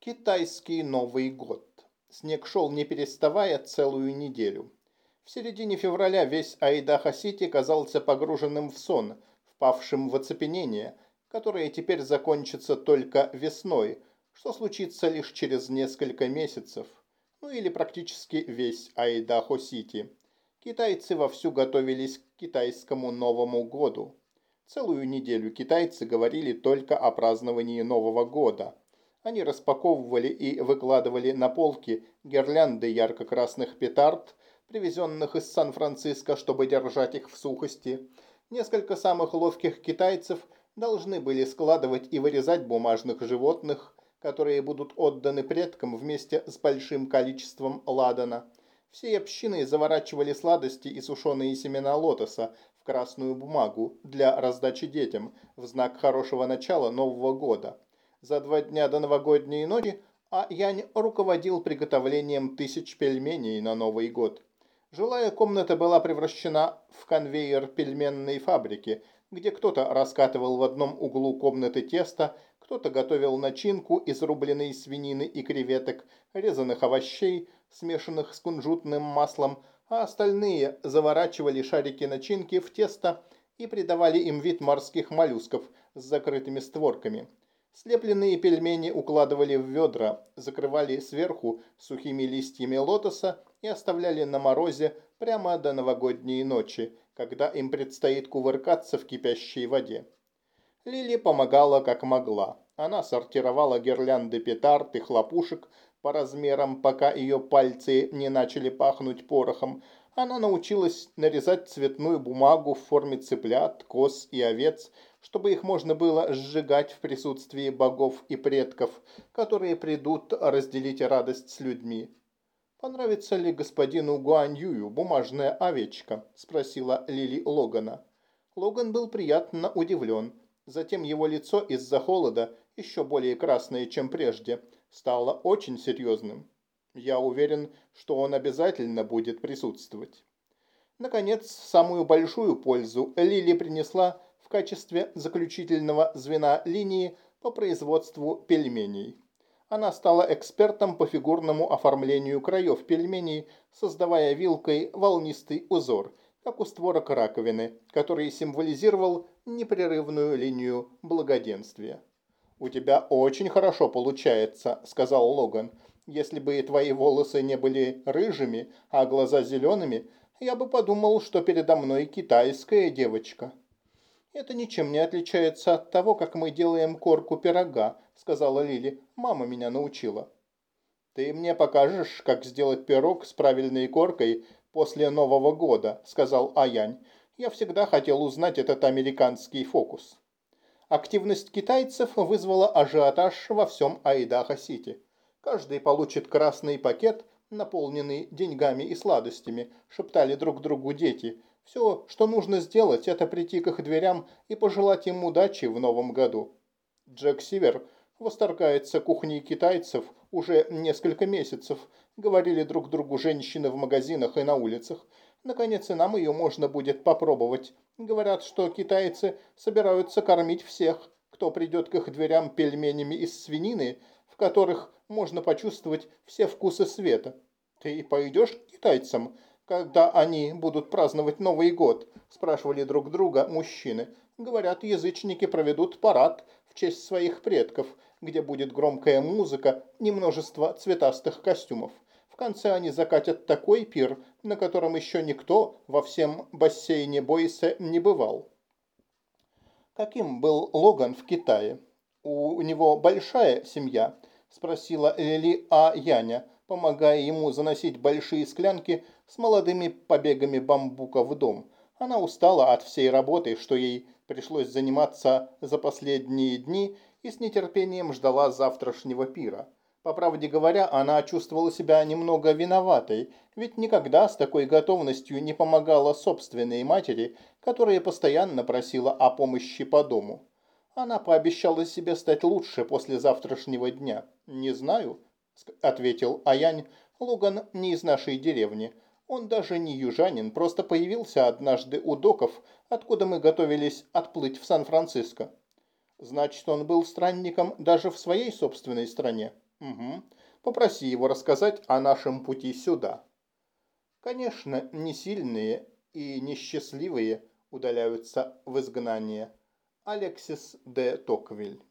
Китайский Новый год. Снег шел не переставая целую неделю. В середине февраля весь Айдахо-Сити казался погруженным в сон, впавшим в оцепенение, которое теперь закончится только весной, что случится лишь через несколько месяцев. Ну или практически весь Айдахо-Сити. Китайцы вовсю готовились к китайскому Новому году. Целую неделю китайцы говорили только о праздновании Нового года – они распаковывали и выкладывали на полки гирлянды ярко-красных петард, привезенных из Сан-Франциско, чтобы держать их в сухости. Несколько самых ловких китайцев должны были складывать и вырезать бумажных животных, которые будут отданы предкам вместе с большим количеством ладана. Всей общиной заворачивали сладости и сушеные семена лотоса в красную бумагу для раздачи детям в знак хорошего начала Нового года. За два дня до новогодней ночи а Янь руководил приготовлением тысяч пельменей на Новый год. Жилая комната была превращена в конвейер пельменной фабрики, где кто-то раскатывал в одном углу комнаты тесто, кто-то готовил начинку из рубленой свинины и креветок, резаных овощей, смешанных с кунжутным маслом, а остальные заворачивали шарики начинки в тесто и придавали им вид морских моллюсков с закрытыми створками. Слепленные пельмени укладывали в ведра, закрывали сверху сухими листьями лотоса и оставляли на морозе прямо до новогодней ночи, когда им предстоит кувыркаться в кипящей воде. Лили помогала как могла. Она сортировала гирлянды петард и хлопушек по размерам, пока ее пальцы не начали пахнуть порохом. Она научилась нарезать цветную бумагу в форме цыплят, коз и овец, чтобы их можно было сжигать в присутствии богов и предков, которые придут разделить радость с людьми. «Понравится ли господину Гуаньюю бумажная овечка?» – спросила Лили Логана. Логан был приятно удивлен. Затем его лицо из-за холода, еще более красное, чем прежде, стало очень серьезным. Я уверен, что он обязательно будет присутствовать. Наконец, самую большую пользу Лили принесла в качестве заключительного звена линии по производству пельменей. Она стала экспертом по фигурному оформлению краев пельменей, создавая вилкой волнистый узор, как у створок раковины, который символизировал непрерывную линию благоденствия. «У тебя очень хорошо получается», – сказал Логан. «Если бы твои волосы не были рыжими, а глаза зелеными, я бы подумал, что передо мной китайская девочка». «Это ничем не отличается от того, как мы делаем корку пирога», — сказала Лили. «Мама меня научила». «Ты мне покажешь, как сделать пирог с правильной коркой после Нового года», — сказал Аянь. «Я всегда хотел узнать этот американский фокус». Активность китайцев вызвала ажиотаж во всем Айдахо-Сити. Каждый получит красный пакет, наполненный деньгами и сладостями, шептали друг другу дети, все, что нужно сделать, это прийти к их дверям и пожелать им удачи в новом году. Джек Сивер восторгается кухней китайцев уже несколько месяцев, говорили друг другу женщины в магазинах и на улицах. Наконец и нам ее можно будет попробовать. Говорят, что китайцы собираются кормить всех, кто придет к их дверям пельменями из свинины, в которых можно почувствовать все вкусы света. Ты пойдешь к китайцам? Когда они будут праздновать Новый год?» – спрашивали друг друга мужчины. Говорят, язычники проведут парад в честь своих предков, где будет громкая музыка и множество цветастых костюмов. В конце они закатят такой пир, на котором еще никто во всем бассейне Бойсе не бывал. Каким был Логан в Китае? У него большая семья? Спросила Лили А. Яня, помогая ему заносить большие склянки с молодыми побегами бамбука в дом. Она устала от всей работы, что ей пришлось заниматься за последние дни, и с нетерпением ждала завтрашнего пира. По правде говоря, она чувствовала себя немного виноватой, ведь никогда с такой готовностью не помогала собственной матери, которая постоянно просила о помощи по дому. Она пообещала себе стать лучше после завтрашнего дня. «Не знаю», — ответил Аянь, — «Луган не из нашей деревни. Он даже не южанин, просто появился однажды у доков, откуда мы готовились отплыть в Сан-Франциско. Значит, он был странником даже в своей собственной стране. Угу. Попроси его рассказать о нашем пути сюда. Конечно, не сильные и несчастливые удаляются в изгнание. Алексис де Токвиль